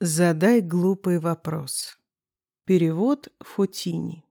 Задай глупый вопрос. Перевод Фотини.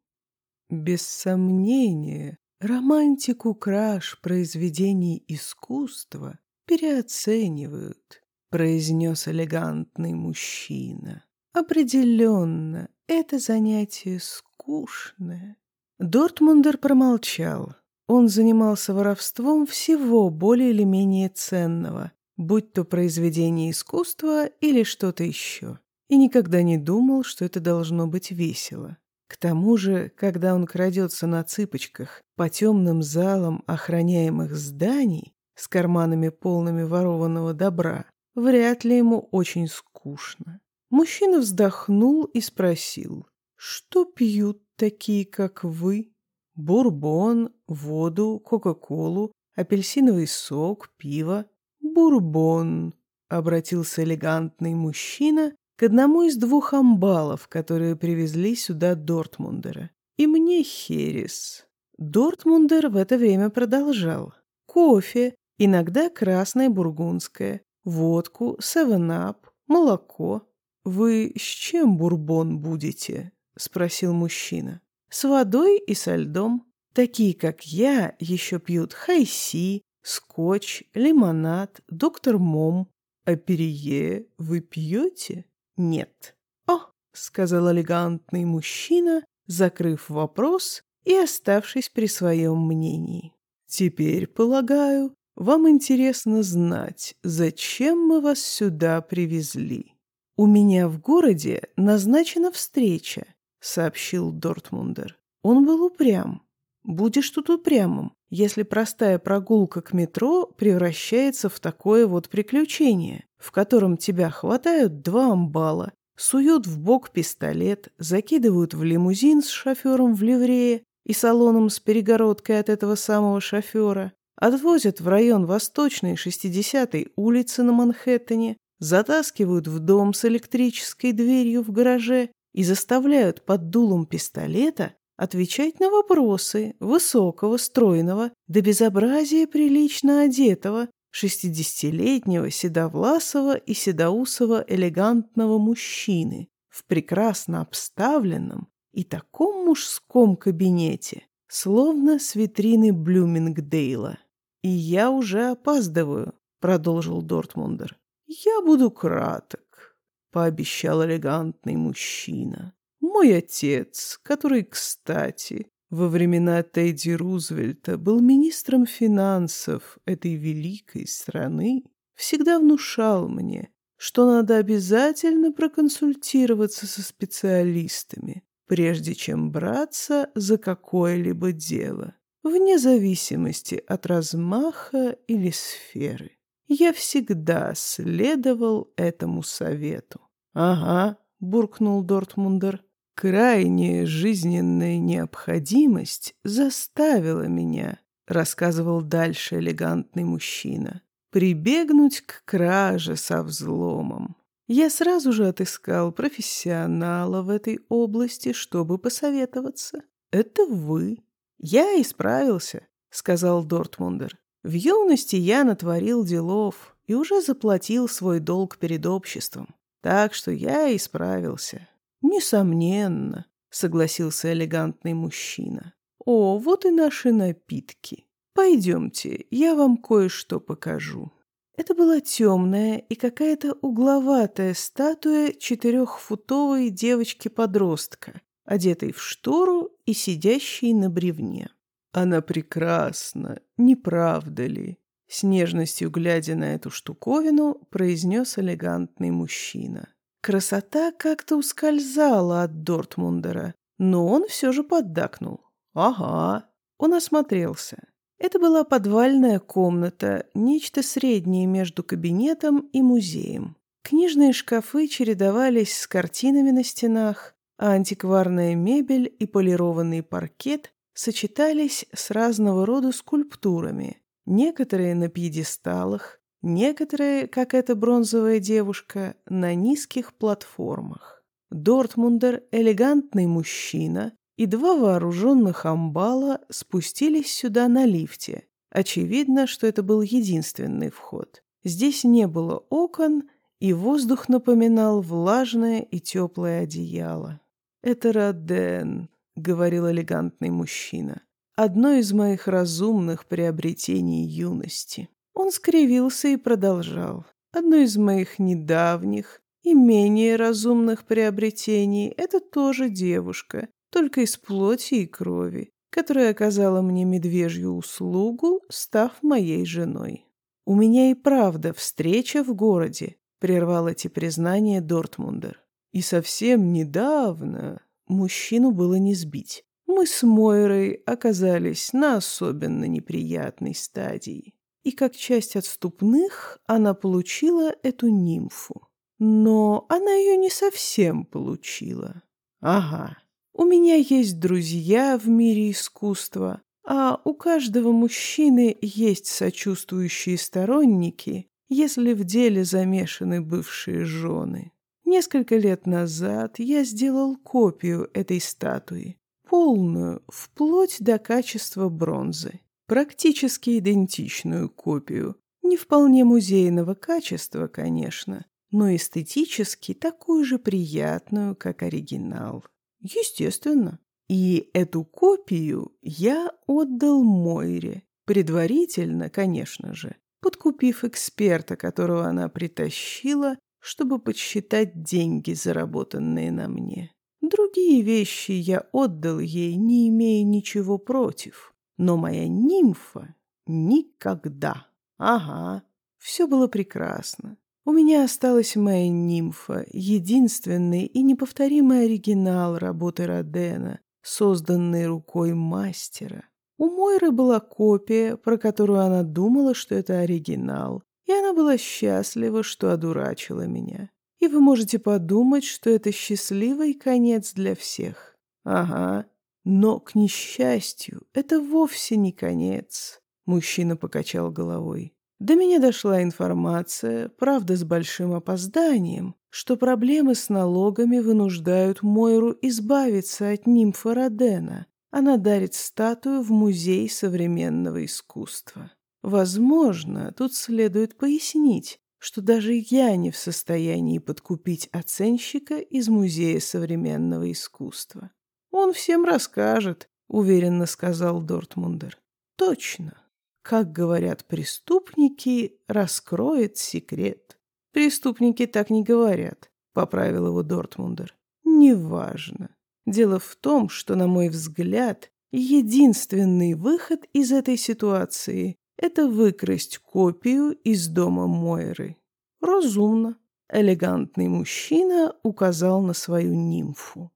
Без сомнения, романтику краж произведений искусства переоценивают, произнес элегантный мужчина. Определенно, это занятие скучное. Дортмундер промолчал. Он занимался воровством всего более или менее ценного, будь то произведение искусства или что-то еще, и никогда не думал, что это должно быть весело. К тому же, когда он крадется на цыпочках по темным залам охраняемых зданий с карманами полными ворованного добра, вряд ли ему очень скучно. Мужчина вздохнул и спросил, что пьют такие, как вы? Бурбон, воду, кока-колу, апельсиновый сок, пиво. «Бурбон», — обратился элегантный мужчина к одному из двух амбалов, которые привезли сюда Дортмундера. «И мне херес». Дортмундер в это время продолжал. «Кофе, иногда красное бургундское, водку, севенап, молоко». «Вы с чем бурбон будете?» — спросил мужчина. «С водой и со льдом. Такие, как я, еще пьют хайси, скотч, лимонад, доктор Мом. А перье вы пьете? Нет. О, сказал элегантный мужчина, закрыв вопрос и оставшись при своем мнении. Теперь, полагаю, вам интересно знать, зачем мы вас сюда привезли. У меня в городе назначена встреча, сообщил Дортмундер. Он был упрям. Будешь тут упрямым, если простая прогулка к метро превращается в такое вот приключение, в котором тебя хватают два амбала, суют в бок пистолет, закидывают в лимузин с шофером в ливрее и салоном с перегородкой от этого самого шофера, отвозят в район Восточной 60-й улицы на Манхэттене, затаскивают в дом с электрической дверью в гараже и заставляют под дулом пистолета отвечать на вопросы высокого, стройного, до безобразия прилично одетого, шестидесятилетнего, седовласого и седоусого элегантного мужчины в прекрасно обставленном и таком мужском кабинете, словно с витрины Блюмингдейла. «И я уже опаздываю», — продолжил Дортмундер. «Я буду краток», — пообещал элегантный мужчина. Мой отец, который, кстати, во времена Тедди Рузвельта был министром финансов этой великой страны, всегда внушал мне, что надо обязательно проконсультироваться со специалистами, прежде чем браться за какое-либо дело, вне зависимости от размаха или сферы. Я всегда следовал этому совету. «Ага», — буркнул Дортмундер, Крайняя жизненная необходимость заставила меня, рассказывал дальше элегантный мужчина, прибегнуть к краже со взломом. Я сразу же отыскал профессионала в этой области, чтобы посоветоваться. Это вы. Я исправился, сказал Дортмундер. В юности я натворил делов и уже заплатил свой долг перед обществом. Так что я исправился. «Несомненно», — согласился элегантный мужчина. «О, вот и наши напитки. Пойдемте, я вам кое-что покажу». Это была темная и какая-то угловатая статуя четырехфутовой девочки-подростка, одетой в штору и сидящей на бревне. «Она прекрасна, не правда ли?» С нежностью глядя на эту штуковину, произнес элегантный мужчина. Красота как-то ускользала от Дортмундера, но он все же поддакнул. «Ага». Он осмотрелся. Это была подвальная комната, нечто среднее между кабинетом и музеем. Книжные шкафы чередовались с картинами на стенах, а антикварная мебель и полированный паркет сочетались с разного рода скульптурами, некоторые на пьедесталах, Некоторые, как эта бронзовая девушка, на низких платформах. Дортмундер, элегантный мужчина, и два вооруженных амбала спустились сюда на лифте. Очевидно, что это был единственный вход. Здесь не было окон, и воздух напоминал влажное и теплое одеяло. «Это Роден», — говорил элегантный мужчина, — «одно из моих разумных приобретений юности». Он скривился и продолжал. «Одно из моих недавних и менее разумных приобретений — это тоже девушка, только из плоти и крови, которая оказала мне медвежью услугу, став моей женой. У меня и правда встреча в городе, прервал эти признания Дортмундер. И совсем недавно мужчину было не сбить. Мы с Мойрой оказались на особенно неприятной стадии. И как часть отступных она получила эту нимфу. Но она ее не совсем получила. Ага, у меня есть друзья в мире искусства, а у каждого мужчины есть сочувствующие сторонники, если в деле замешаны бывшие жены. Несколько лет назад я сделал копию этой статуи, полную, вплоть до качества бронзы, практически идентичную копию, не вполне музейного качества, конечно, но эстетически такую же приятную, как оригинал. Естественно. И эту копию я отдал Мойре, предварительно, конечно же, подкупив эксперта, которого она притащила, чтобы подсчитать деньги, заработанные на мне. Другие вещи я отдал ей, не имея ничего против. Но моя нимфа никогда. Ага, все было прекрасно. У меня осталась моя нимфа, единственный и неповторимый оригинал работы Родена, созданный рукой мастера. У Мойры была копия, про которую она думала, что это оригинал, и она была счастлива, что одурачила меня. И вы можете подумать, что это счастливый конец для всех. Ага, но, к несчастью, это вовсе не конец. Мужчина покачал головой. До меня дошла информация, правда с большим опозданием, что проблемы с налогами вынуждают Мойру избавиться от нимфа Родена. Она дарит статую в Музей современного искусства. Возможно, тут следует пояснить, что даже я не в состоянии подкупить оценщика из Музея современного искусства. Он всем расскажет, уверенно сказал Дортмундер. Точно как говорят преступники, раскроет секрет. Преступники так не говорят, поправил его Дортмундер. Неважно. Дело в том, что, на мой взгляд, единственный выход из этой ситуации – это выкрасть копию из дома Мойры. Разумно. Элегантный мужчина указал на свою нимфу.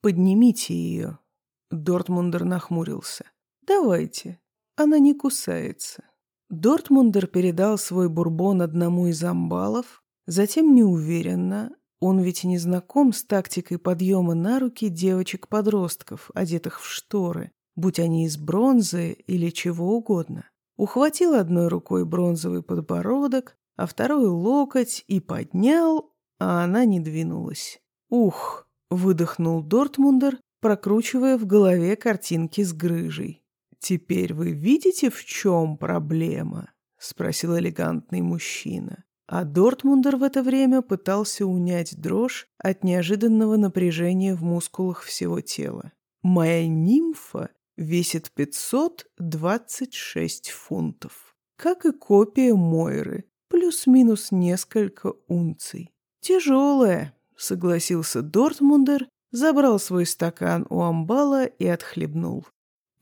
«Поднимите ее». Дортмундер нахмурился. «Давайте, она не кусается. Дортмундер передал свой бурбон одному из амбалов, затем неуверенно, он ведь не знаком с тактикой подъема на руки девочек-подростков, одетых в шторы, будь они из бронзы или чего угодно. Ухватил одной рукой бронзовый подбородок, а второй локоть и поднял, а она не двинулась. «Ух!» — выдохнул Дортмундер, прокручивая в голове картинки с грыжей. «Теперь вы видите, в чем проблема?» — спросил элегантный мужчина. А Дортмундер в это время пытался унять дрожь от неожиданного напряжения в мускулах всего тела. «Моя нимфа весит 526 фунтов, как и копия Мойры, плюс-минус несколько унций. Тяжелая», — согласился Дортмундер, забрал свой стакан у амбала и отхлебнул.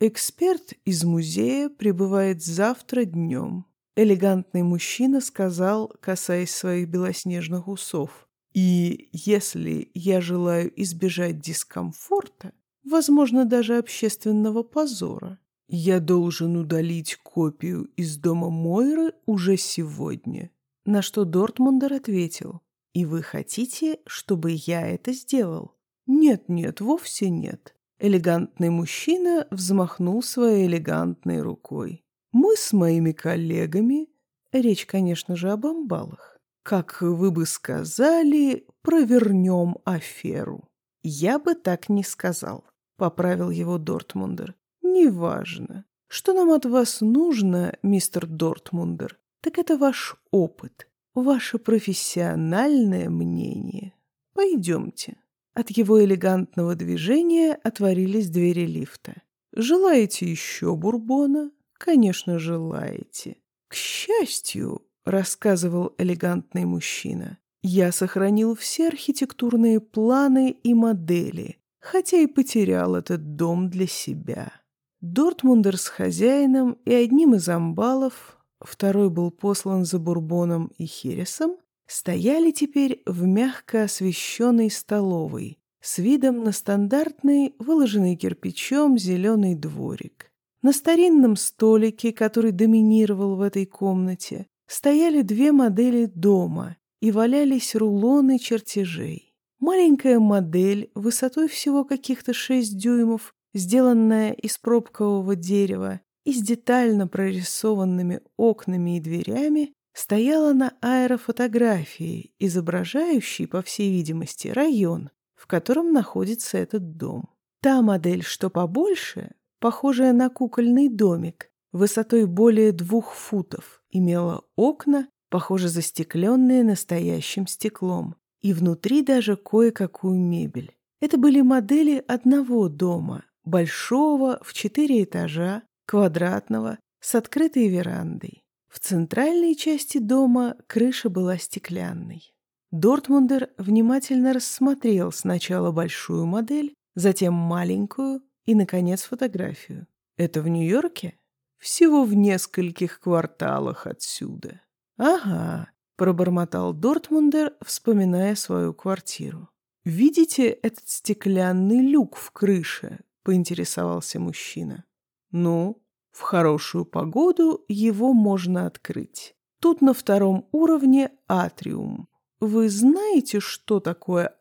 Эксперт из музея прибывает завтра днем. Элегантный мужчина сказал, касаясь своих белоснежных усов. И если я желаю избежать дискомфорта, возможно, даже общественного позора, я должен удалить копию из дома Мойры уже сегодня. На что Дортмундер ответил, и вы хотите, чтобы я это сделал? Нет-нет, вовсе нет. Элегантный мужчина взмахнул своей элегантной рукой. «Мы с моими коллегами...» Речь, конечно же, об амбалах. «Как вы бы сказали, провернем аферу». «Я бы так не сказал», — поправил его Дортмундер. «Неважно. Что нам от вас нужно, мистер Дортмундер, так это ваш опыт. Ваше профессиональное мнение. Пойдемте». От его элегантного движения отворились двери лифта. «Желаете еще бурбона?» «Конечно, желаете». «К счастью», — рассказывал элегантный мужчина, «я сохранил все архитектурные планы и модели, хотя и потерял этот дом для себя». Дортмундер с хозяином и одним из амбалов, второй был послан за бурбоном и хересом, стояли теперь в мягко освещенной столовой с видом на стандартный, выложенный кирпичом, зеленый дворик. На старинном столике, который доминировал в этой комнате, стояли две модели дома и валялись рулоны чертежей. Маленькая модель, высотой всего каких-то шесть дюймов, сделанная из пробкового дерева и с детально прорисованными окнами и дверями, стояла на аэрофотографии, изображающей, по всей видимости, район, в котором находится этот дом. Та модель, что побольше, похожая на кукольный домик, высотой более двух футов, имела окна, похоже застекленные настоящим стеклом, и внутри даже кое-какую мебель. Это были модели одного дома, большого, в четыре этажа, квадратного, с открытой верандой. В центральной части дома крыша была стеклянной. Дортмундер внимательно рассмотрел сначала большую модель, затем маленькую и, наконец, фотографию. Это в Нью-Йорке? Всего в нескольких кварталах отсюда. Ага, пробормотал Дортмундер, вспоминая свою квартиру. Видите этот стеклянный люк в крыше, поинтересовался мужчина. Ну, в хорошую погоду его можно открыть. Тут на втором уровне атриум. Вы знаете, что такое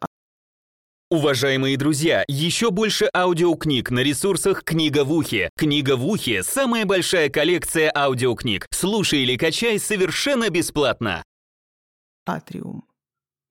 Уважаемые друзья, еще больше аудиокниг на ресурсах «Книга в ухе». «Книга в ухе» — самая большая коллекция аудиокниг. Слушай или качай совершенно бесплатно. Атриум.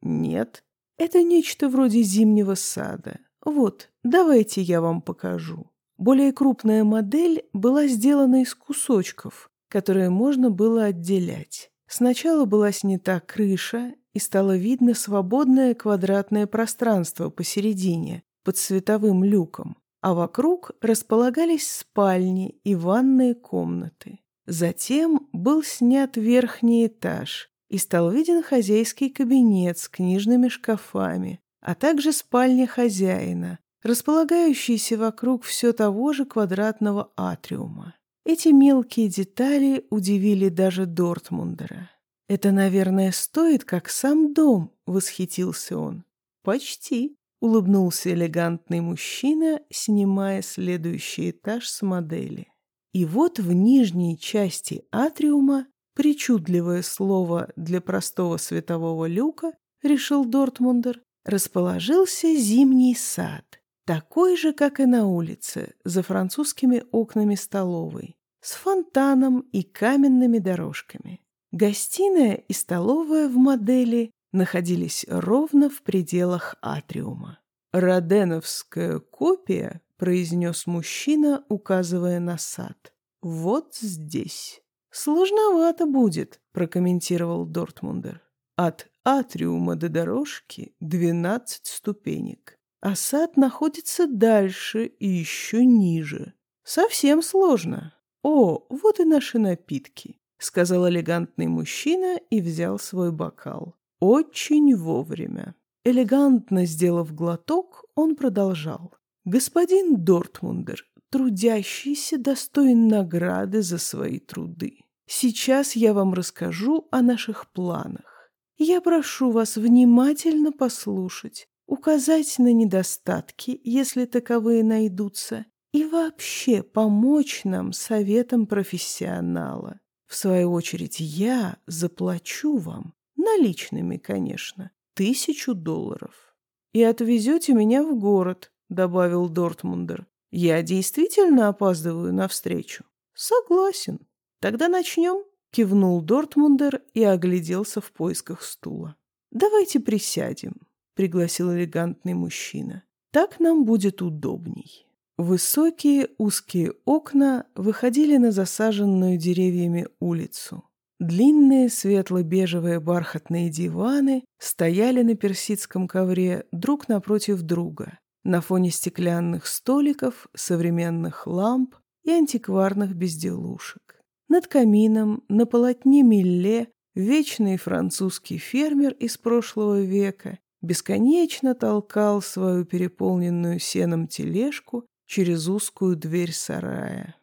Нет, это нечто вроде зимнего сада. Вот, давайте я вам покажу. Более крупная модель была сделана из кусочков, которые можно было отделять. Сначала была снята крыша, и стало видно свободное квадратное пространство посередине, под световым люком, а вокруг располагались спальни и ванные комнаты. Затем был снят верхний этаж, и стал виден хозяйский кабинет с книжными шкафами, а также спальня хозяина, располагающаяся вокруг все того же квадратного атриума. Эти мелкие детали удивили даже Дортмундера. «Это, наверное, стоит, как сам дом», — восхитился он. «Почти», — улыбнулся элегантный мужчина, снимая следующий этаж с модели. И вот в нижней части атриума причудливое слово для простого светового люка, решил Дортмундер, расположился зимний сад, такой же, как и на улице, за французскими окнами столовой, с фонтаном и каменными дорожками. Гостиная и столовая в модели находились ровно в пределах атриума. «Роденовская копия», — произнес мужчина, указывая на сад. «Вот здесь». «Сложновато будет», — прокомментировал Дортмундер. «От атриума до дорожки двенадцать ступенек, а сад находится дальше и еще ниже. Совсем сложно. О, вот и наши напитки», — сказал элегантный мужчина и взял свой бокал. «Очень вовремя». Элегантно сделав глоток, он продолжал. «Господин Дортмундер, трудящийся достоин награды за свои труды. Сейчас я вам расскажу о наших планах. Я прошу вас внимательно послушать, указать на недостатки, если таковые найдутся, и вообще помочь нам советом профессионала. В свою очередь я заплачу вам, наличными, конечно, тысячу долларов. И отвезете меня в город, добавил Дортмундер. Я действительно опаздываю на встречу. Согласен. «Тогда начнем», — кивнул Дортмундер и огляделся в поисках стула. «Давайте присядем», — пригласил элегантный мужчина. «Так нам будет удобней». Высокие узкие окна выходили на засаженную деревьями улицу. Длинные светло-бежевые бархатные диваны стояли на персидском ковре друг напротив друга, на фоне стеклянных столиков, современных ламп и антикварных безделушек. Над камином на полотне Милле вечный французский фермер из прошлого века бесконечно толкал свою переполненную сеном тележку через узкую дверь сарая.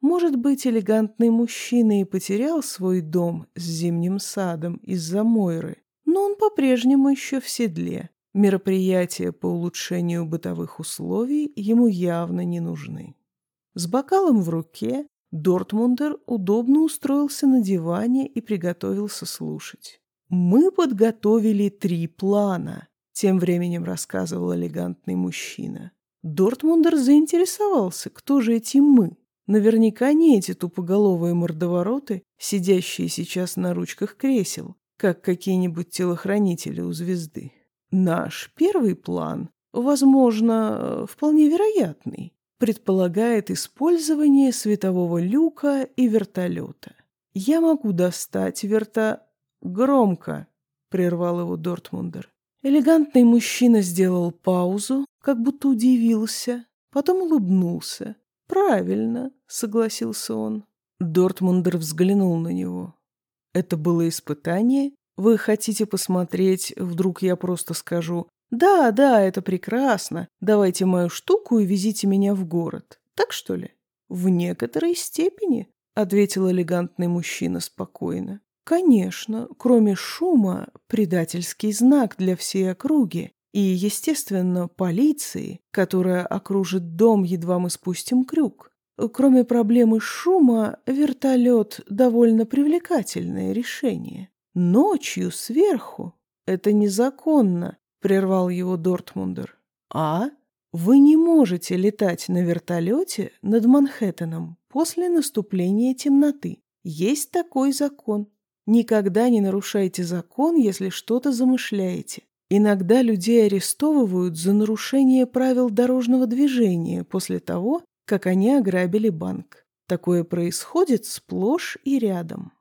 Может быть, элегантный мужчина и потерял свой дом с зимним садом из-за Мойры, но он по-прежнему еще в седле. Мероприятия по улучшению бытовых условий ему явно не нужны. С бокалом в руке Дортмундер удобно устроился на диване и приготовился слушать. «Мы подготовили три плана», — тем временем рассказывал элегантный мужчина. Дортмундер заинтересовался, кто же эти «мы». Наверняка не эти тупоголовые мордовороты, сидящие сейчас на ручках кресел, как какие-нибудь телохранители у звезды. Наш первый план, возможно, вполне вероятный, предполагает использование светового люка и вертолета. Я могу достать верта... Громко, прервал его Дортмундер. Элегантный мужчина сделал паузу, как будто удивился, потом улыбнулся. «Правильно», — согласился он. Дортмундер взглянул на него. «Это было испытание? Вы хотите посмотреть, вдруг я просто скажу «Да, да, это прекрасно. Давайте мою штуку и везите меня в город». Так что ли? В некоторой степени, ответил элегантный мужчина спокойно. Конечно, кроме шума, предательский знак для всей округи и, естественно, полиции, которая окружит дом, едва мы спустим крюк. Кроме проблемы шума, вертолет – довольно привлекательное решение. Ночью сверху – это незаконно, прервал его Дортмундер. «А? Вы не можете летать на вертолете над Манхэттеном после наступления темноты. Есть такой закон. Никогда не нарушайте закон, если что-то замышляете. Иногда людей арестовывают за нарушение правил дорожного движения после того, как они ограбили банк. Такое происходит сплошь и рядом.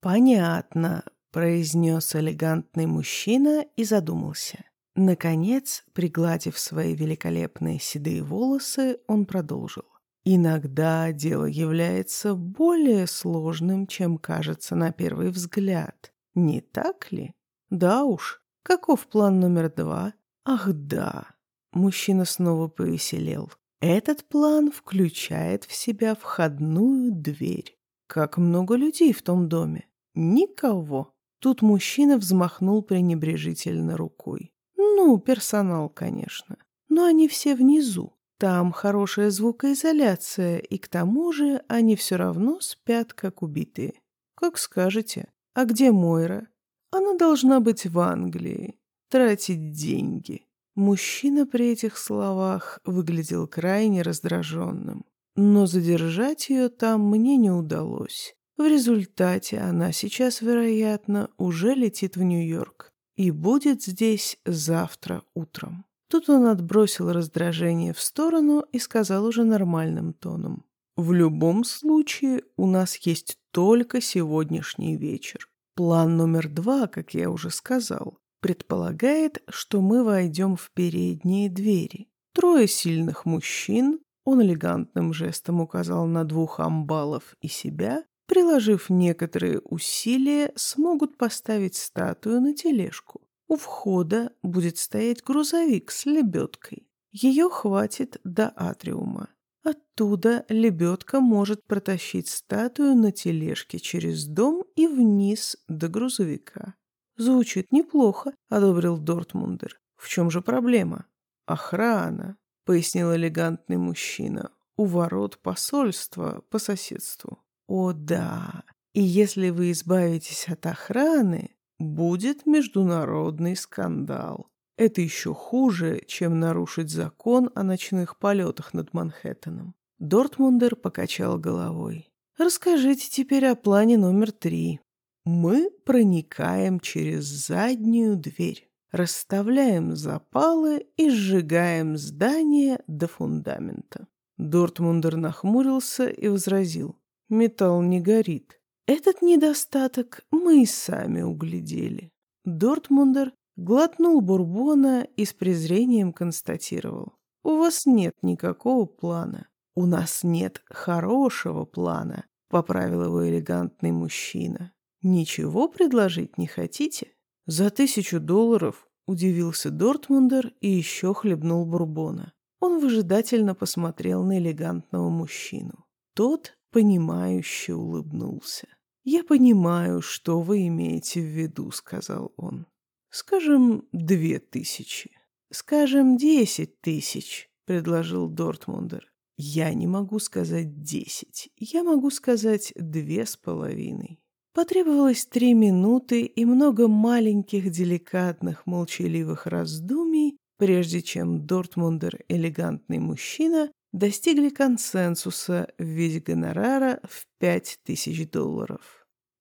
«Понятно», — произнес элегантный мужчина и задумался. Наконец, пригладив свои великолепные седые волосы, он продолжил. Иногда дело является более сложным, чем кажется на первый взгляд. Не так ли? Да уж. Каков план номер два? Ах, да. Мужчина снова повеселел. Этот план включает в себя входную дверь. Как много людей в том доме? Никого. Тут мужчина взмахнул пренебрежительно рукой. Ну, персонал, конечно. Но они все внизу. Там хорошая звукоизоляция, и к тому же они все равно спят, как убитые. Как скажете. А где Мойра? Она должна быть в Англии. Тратить деньги. Мужчина при этих словах выглядел крайне раздраженным. Но задержать ее там мне не удалось. В результате она сейчас, вероятно, уже летит в Нью-Йорк и будет здесь завтра утром. Тут он отбросил раздражение в сторону и сказал уже нормальным тоном. В любом случае, у нас есть только сегодняшний вечер. План номер два, как я уже сказал, предполагает, что мы войдем в передние двери. Трое сильных мужчин, он элегантным жестом указал на двух амбалов и себя, приложив некоторые усилия, смогут поставить статую на тележку. У входа будет стоять грузовик с лебедкой. Ее хватит до атриума. Оттуда лебедка может протащить статую на тележке через дом и вниз до грузовика. Звучит неплохо, одобрил Дортмундер. В чем же проблема? Охрана, пояснил элегантный мужчина. У ворот посольства по соседству. О да, и если вы избавитесь от охраны, будет международный скандал. Это еще хуже, чем нарушить закон о ночных полетах над Манхэттеном. Дортмундер покачал головой. Расскажите теперь о плане номер три. Мы проникаем через заднюю дверь, расставляем запалы и сжигаем здание до фундамента. Дортмундер нахмурился и возразил. Металл не горит. Этот недостаток мы сами углядели. Дортмундер глотнул бурбона и с презрением констатировал. У вас нет никакого плана. У нас нет хорошего плана, поправил его элегантный мужчина. Ничего предложить не хотите? За тысячу долларов удивился Дортмундер и еще хлебнул бурбона. Он выжидательно посмотрел на элегантного мужчину. Тот, понимающе улыбнулся. «Я понимаю, что вы имеете в виду», — сказал он. «Скажем, две тысячи». «Скажем, десять тысяч», — предложил Дортмундер. «Я не могу сказать десять. Я могу сказать две с половиной». Потребовалось три минуты и много маленьких, деликатных, молчаливых раздумий, прежде чем Дортмундер, элегантный мужчина, достигли консенсуса в виде гонорара в пять тысяч долларов.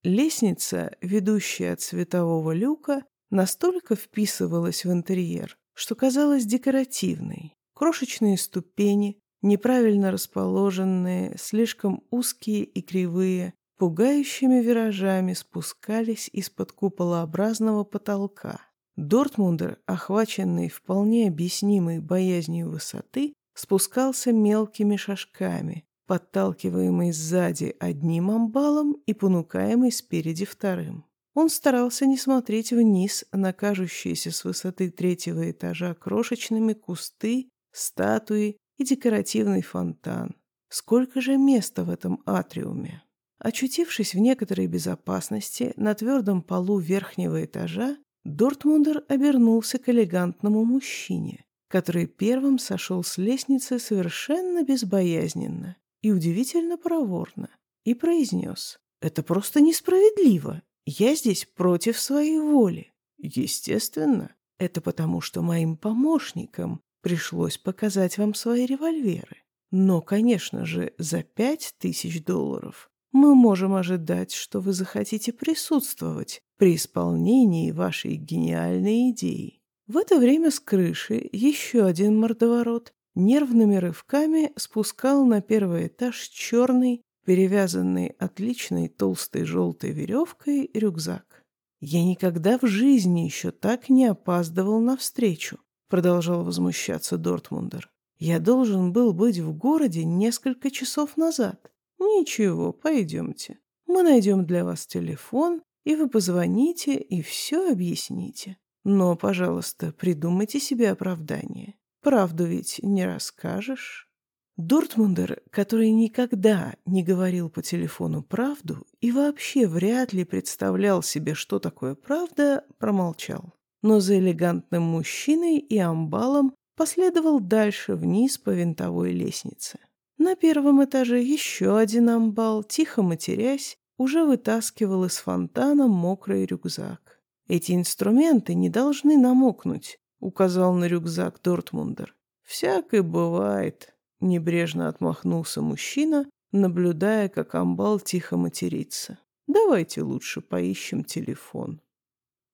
Лестница, ведущая от светового люка, настолько вписывалась в интерьер, что казалась декоративной. Крошечные ступени, неправильно расположенные, слишком узкие и кривые, пугающими виражами спускались из-под куполообразного потолка. Дортмундер, охваченный вполне объяснимой боязнью высоты, спускался мелкими шажками, подталкиваемый сзади одним амбалом и понукаемый спереди вторым. Он старался не смотреть вниз на кажущиеся с высоты третьего этажа крошечными кусты, статуи и декоративный фонтан. Сколько же места в этом атриуме? Очутившись в некоторой безопасности на твердом полу верхнего этажа, Дортмундер обернулся к элегантному мужчине, который первым сошел с лестницы совершенно безбоязненно и удивительно проворно, и произнес «Это просто несправедливо. Я здесь против своей воли». Естественно, это потому, что моим помощникам пришлось показать вам свои револьверы. Но, конечно же, за пять тысяч долларов мы можем ожидать, что вы захотите присутствовать при исполнении вашей гениальной идеи. В это время с крыши еще один мордоворот нервными рывками спускал на первый этаж черный, перевязанный отличной толстой желтой веревкой рюкзак. «Я никогда в жизни еще так не опаздывал навстречу», продолжал возмущаться Дортмундер. «Я должен был быть в городе несколько часов назад. Ничего, пойдемте. Мы найдем для вас телефон, и вы позвоните и все объясните. Но, пожалуйста, придумайте себе оправдание. Правду ведь не расскажешь. Дортмундер, который никогда не говорил по телефону правду и вообще вряд ли представлял себе, что такое правда, промолчал. Но за элегантным мужчиной и амбалом последовал дальше вниз по винтовой лестнице. На первом этаже еще один амбал, тихо матерясь, уже вытаскивал из фонтана мокрый рюкзак. Эти инструменты не должны намокнуть, — указал на рюкзак Дортмундер. «Всякое бывает», — небрежно отмахнулся мужчина, наблюдая, как амбал тихо матерится. «Давайте лучше поищем телефон».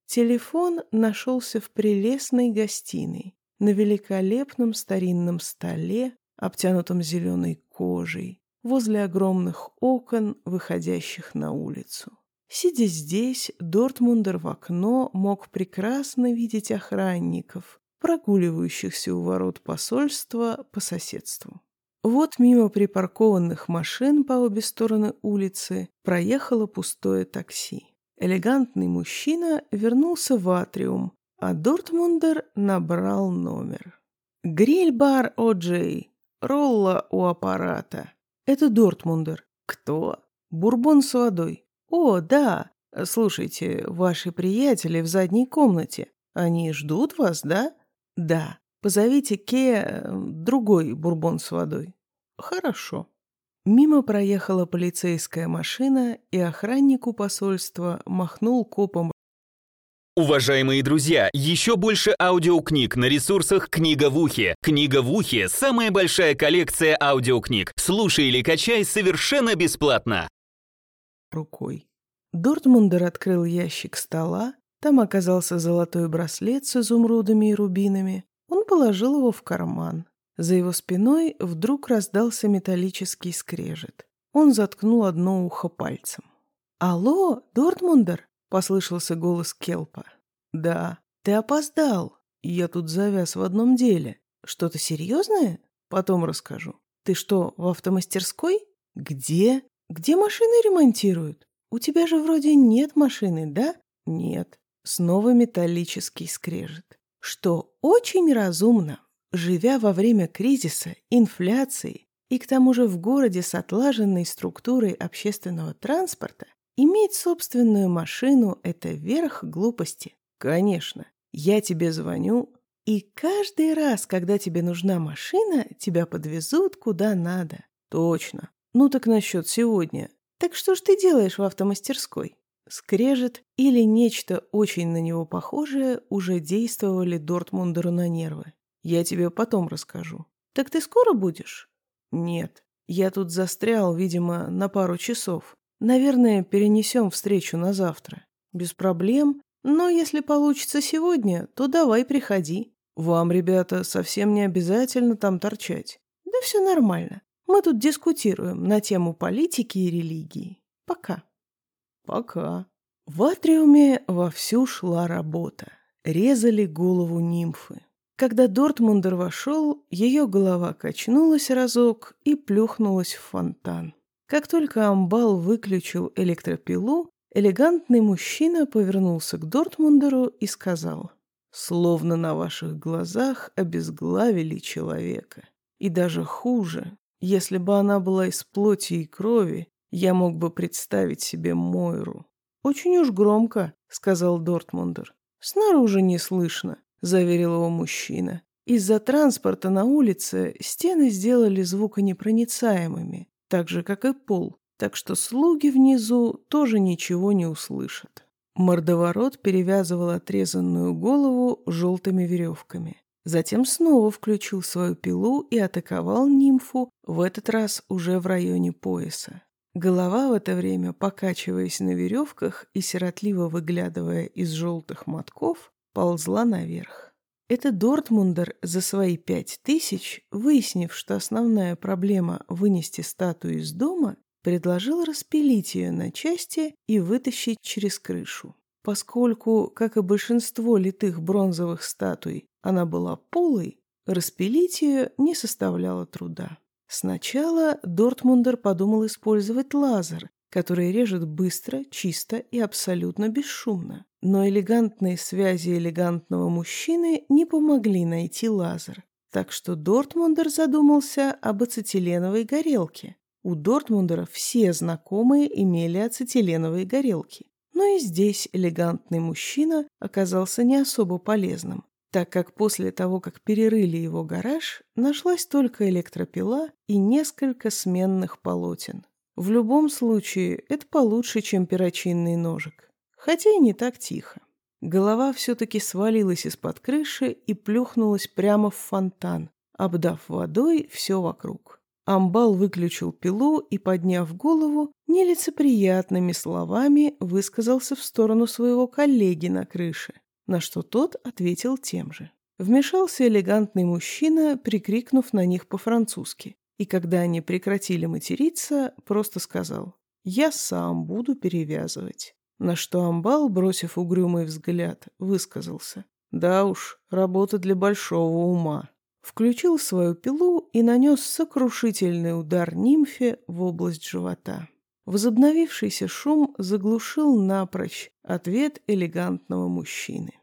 Телефон нашелся в прелестной гостиной, на великолепном старинном столе, обтянутом зеленой кожей, возле огромных окон, выходящих на улицу. Сидя здесь, Дортмундер в окно мог прекрасно видеть охранников, прогуливающихся у ворот посольства по соседству. Вот мимо припаркованных машин по обе стороны улицы проехало пустое такси. Элегантный мужчина вернулся в атриум, а Дортмундер набрал номер. «Гриль-бар О'Джей. Ролла у аппарата. Это Дортмундер. Кто? Бурбон с водой. «О, да. Слушайте, ваши приятели в задней комнате. Они ждут вас, да?» «Да. Позовите Ке другой бурбон с водой». «Хорошо». Мимо проехала полицейская машина, и охраннику посольства махнул копом Уважаемые друзья, еще больше аудиокниг на ресурсах «Книга в ухе». «Книга в ухе» — самая большая коллекция аудиокниг. Слушай или качай совершенно бесплатно рукой. Дортмундер открыл ящик стола, там оказался золотой браслет с изумрудами и рубинами. Он положил его в карман. За его спиной вдруг раздался металлический скрежет. Он заткнул одно ухо пальцем. «Алло, Дортмундер!» — послышался голос Келпа. «Да, ты опоздал. Я тут завяз в одном деле. Что-то серьезное? Потом расскажу. Ты что, в автомастерской? Где? Где машины ремонтируют? У тебя же вроде нет машины, да? Нет. Снова металлический скрежет. Что очень разумно, живя во время кризиса, инфляции и к тому же в городе с отлаженной структурой общественного транспорта, иметь собственную машину – это верх глупости. Конечно, я тебе звоню, и каждый раз, когда тебе нужна машина, тебя подвезут куда надо. Точно. Ну так насчет сегодня. Так что ж ты делаешь в автомастерской? Скрежет или нечто очень на него похожее уже действовали Дортмундеру на нервы. Я тебе потом расскажу. Так ты скоро будешь? Нет. Я тут застрял, видимо, на пару часов. Наверное, перенесем встречу на завтра. Без проблем. Но если получится сегодня, то давай приходи. Вам, ребята, совсем не обязательно там торчать. Да все нормально. Мы тут дискутируем на тему политики и религии. Пока. Пока. В атриуме вовсю шла работа. Резали голову нимфы. Когда Дортмундер вошел, ее голова качнулась разок и плюхнулась в фонтан. Как только Амбал выключил электропилу, элегантный мужчина повернулся к Дортмундеру и сказал, «Словно на ваших глазах обезглавили человека. И даже хуже, если бы она была из плоти и крови, я мог бы представить себе Мойру. «Очень уж громко», — сказал Дортмундер. «Снаружи не слышно», — заверил его мужчина. «Из-за транспорта на улице стены сделали звуконепроницаемыми, так же, как и пол, так что слуги внизу тоже ничего не услышат». Мордоворот перевязывал отрезанную голову желтыми веревками. Затем снова включил свою пилу и атаковал нимфу, в этот раз уже в районе пояса. Голова в это время, покачиваясь на веревках и сиротливо выглядывая из желтых мотков, ползла наверх. Это Дортмундер за свои пять тысяч, выяснив, что основная проблема вынести статую из дома, предложил распилить ее на части и вытащить через крышу. Поскольку, как и большинство литых бронзовых статуй, она была полой, распилить ее не составляло труда. Сначала Дортмундер подумал использовать лазер, который режет быстро, чисто и абсолютно бесшумно. Но элегантные связи элегантного мужчины не помогли найти лазер. Так что Дортмундер задумался об ацетиленовой горелке. У Дортмундера все знакомые имели ацетиленовые горелки. Но и здесь элегантный мужчина оказался не особо полезным так как после того, как перерыли его гараж, нашлась только электропила и несколько сменных полотен. В любом случае, это получше, чем перочинный ножик. Хотя и не так тихо. Голова все-таки свалилась из-под крыши и плюхнулась прямо в фонтан, обдав водой все вокруг. Амбал выключил пилу и, подняв голову, нелицеприятными словами высказался в сторону своего коллеги на крыше на что тот ответил тем же. Вмешался элегантный мужчина, прикрикнув на них по-французски, и когда они прекратили материться, просто сказал «Я сам буду перевязывать». На что Амбал, бросив угрюмый взгляд, высказался «Да уж, работа для большого ума». Включил свою пилу и нанес сокрушительный удар нимфе в область живота. Возобновившийся шум заглушил напрочь ответ элегантного мужчины.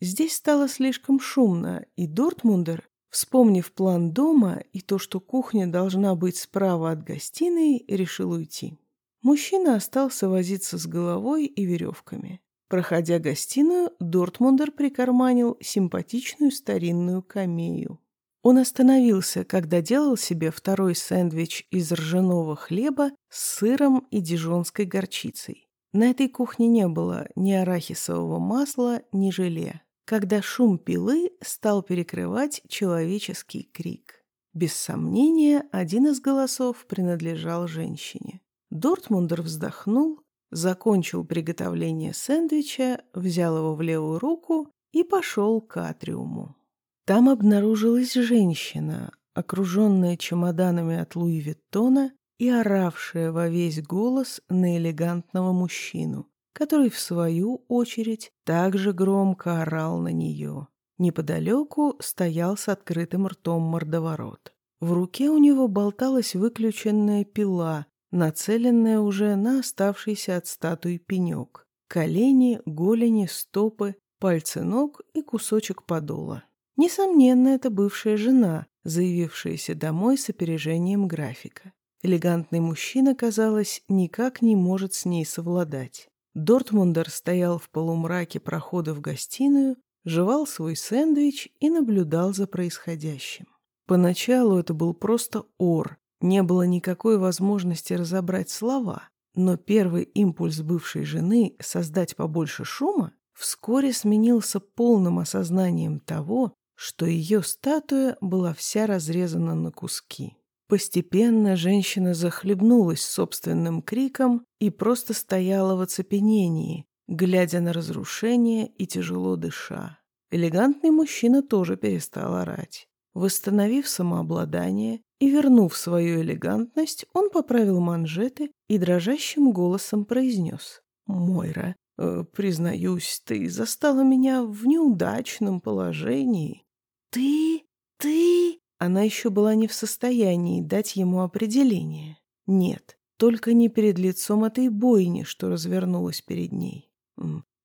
Здесь стало слишком шумно, и Дортмундер, вспомнив план дома и то, что кухня должна быть справа от гостиной, решил уйти. Мужчина остался возиться с головой и веревками. Проходя гостиную, Дортмундер прикарманил симпатичную старинную камею. Он остановился, когда делал себе второй сэндвич из ржаного хлеба с сыром и дижонской горчицей. На этой кухне не было ни арахисового масла, ни желе. Когда шум пилы стал перекрывать человеческий крик. Без сомнения, один из голосов принадлежал женщине. Дортмундер вздохнул, закончил приготовление сэндвича, взял его в левую руку и пошел к атриуму. Там обнаружилась женщина, окруженная чемоданами от Луи Виттона и оравшая во весь голос на элегантного мужчину, который, в свою очередь, также громко орал на нее. Неподалеку стоял с открытым ртом мордоворот. В руке у него болталась выключенная пила, нацеленная уже на оставшийся от статуи пенек. Колени, голени, стопы, пальцы ног и кусочек подола. Несомненно, это бывшая жена, заявившаяся домой с опережением графика. Элегантный мужчина, казалось, никак не может с ней совладать. Дортмундер стоял в полумраке прохода в гостиную, жевал свой сэндвич и наблюдал за происходящим. Поначалу это был просто ор, не было никакой возможности разобрать слова, но первый импульс бывшей жены создать побольше шума вскоре сменился полным осознанием того, что ее статуя была вся разрезана на куски. Постепенно женщина захлебнулась собственным криком и просто стояла в оцепенении, глядя на разрушение и тяжело дыша. Элегантный мужчина тоже перестал орать. Восстановив самообладание и вернув свою элегантность, он поправил манжеты и дрожащим голосом произнес. «Мойра, э, признаюсь, ты застала меня в неудачном положении». «Ты? Ты?» Она еще была не в состоянии дать ему определение. Нет, только не перед лицом этой бойни, что развернулась перед ней.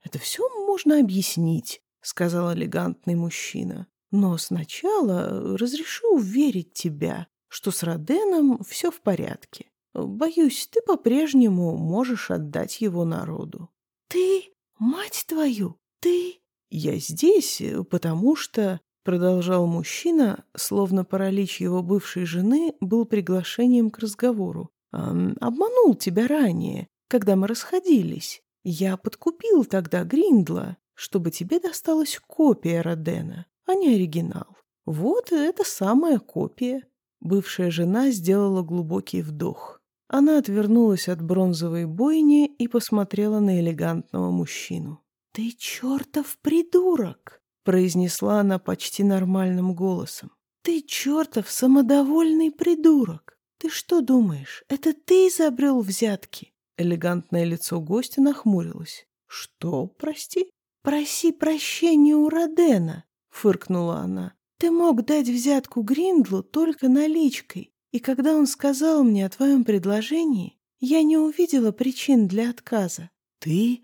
«Это все можно объяснить», — сказал элегантный мужчина. Но сначала разрешу уверить тебя, что с Роденом все в порядке. Боюсь, ты по-прежнему можешь отдать его народу. Ты, мать твою, ты... Я здесь, потому что... Продолжал мужчина, словно паралич его бывшей жены был приглашением к разговору. «Обманул тебя ранее, когда мы расходились. Я подкупил тогда Гриндла, чтобы тебе досталась копия Родена а не оригинал. Вот это самая копия. Бывшая жена сделала глубокий вдох. Она отвернулась от бронзовой бойни и посмотрела на элегантного мужчину. «Ты чертов придурок!» — произнесла она почти нормальным голосом. «Ты чертов самодовольный придурок! Ты что думаешь, это ты изобрел взятки?» Элегантное лицо гостя нахмурилось. «Что, прости?» «Проси прощения у Родена фыркнула она. Ты мог дать взятку Гриндлу только наличкой, и когда он сказал мне о твоем предложении, я не увидела причин для отказа. Ты?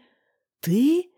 Ты?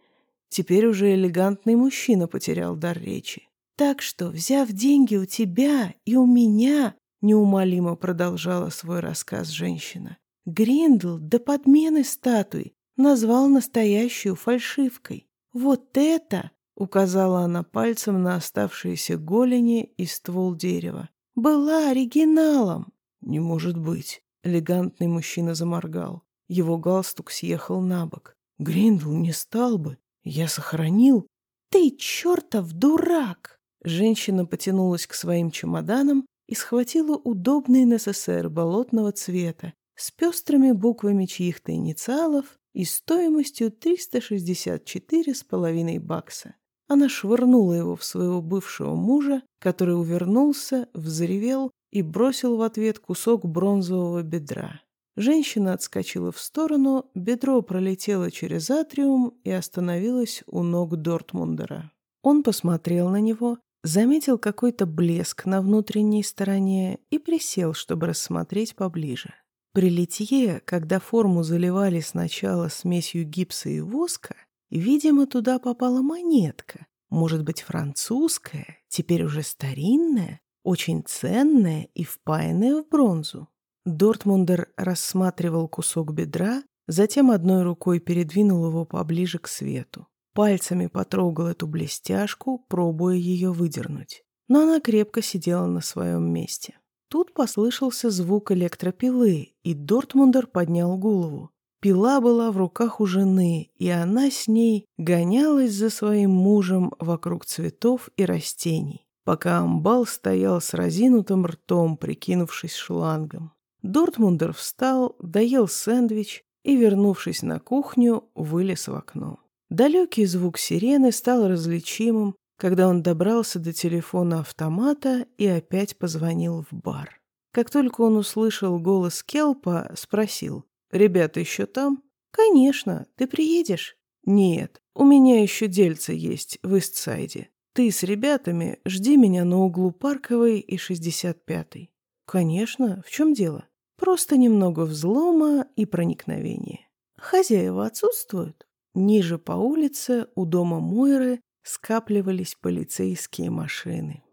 Теперь уже элегантный мужчина потерял дар речи. Так что, взяв деньги у тебя и у меня, неумолимо продолжала свой рассказ женщина, Гриндл до подмены статуи назвал настоящую фальшивкой. Вот это Указала она пальцем на оставшиеся голени и ствол дерева. «Была оригиналом!» «Не может быть!» Элегантный мужчина заморгал. Его галстук съехал на бок. «Гриндл не стал бы. Я сохранил». «Ты чертов дурак!» Женщина потянулась к своим чемоданам и схватила удобный НССР болотного цвета с пестрыми буквами чьих-то инициалов и стоимостью 364,5 бакса. Она швырнула его в своего бывшего мужа, который увернулся, взревел и бросил в ответ кусок бронзового бедра. Женщина отскочила в сторону, бедро пролетело через атриум и остановилось у ног Дортмундера. Он посмотрел на него, заметил какой-то блеск на внутренней стороне и присел, чтобы рассмотреть поближе. При литье, когда форму заливали сначала смесью гипса и воска, Видимо, туда попала монетка. Может быть, французская, теперь уже старинная, очень ценная и впаянная в бронзу. Дортмундер рассматривал кусок бедра, затем одной рукой передвинул его поближе к свету. Пальцами потрогал эту блестяшку, пробуя ее выдернуть. Но она крепко сидела на своем месте. Тут послышался звук электропилы, и Дортмундер поднял голову. Пила была в руках у жены, и она с ней гонялась за своим мужем вокруг цветов и растений, пока амбал стоял с разинутым ртом, прикинувшись шлангом. Дортмундер встал, доел сэндвич и, вернувшись на кухню, вылез в окно. Далекий звук сирены стал различимым, когда он добрался до телефона автомата и опять позвонил в бар. Как только он услышал голос Келпа, спросил. «Ребята еще там?» «Конечно. Ты приедешь?» «Нет. У меня еще дельце есть в Истсайде. Ты с ребятами жди меня на углу Парковой и 65-й». «Конечно. В чем дело?» «Просто немного взлома и проникновения. Хозяева отсутствуют?» Ниже по улице у дома Мойры скапливались полицейские машины.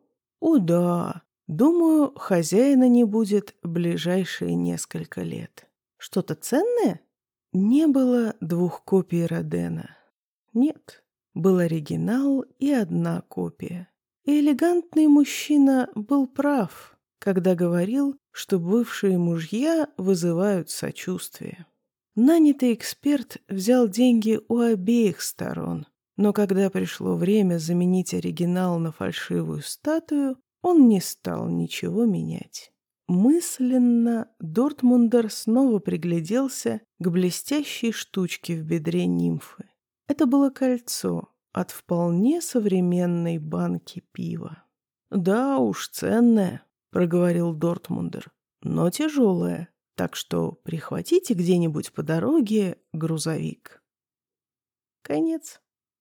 «О да, Думаю, хозяина не будет ближайшие несколько лет. Что-то ценное? Не было двух копий Родена. Нет, был оригинал и одна копия. И элегантный мужчина был прав, когда говорил, что бывшие мужья вызывают сочувствие. Нанятый эксперт взял деньги у обеих сторон, но когда пришло время заменить оригинал на фальшивую статую, он не стал ничего менять. Мысленно Дортмундер снова пригляделся к блестящей штучке в бедре нимфы. Это было кольцо от вполне современной банки пива. «Да уж, ценное», — проговорил Дортмундер, — «но тяжелое, так что прихватите где-нибудь по дороге грузовик». Конец.